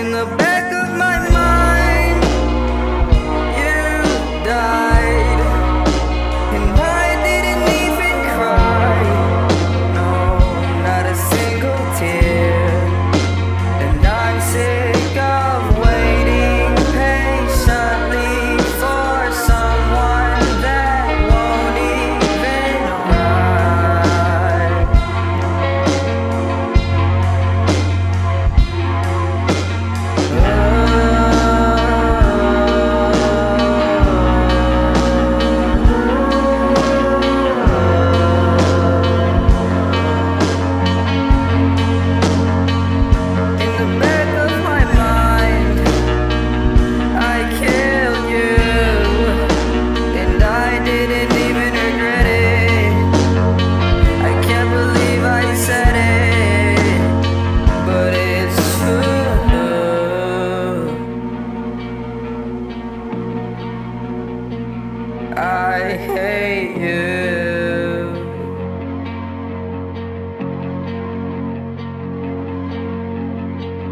in the back of my mind. Hate you.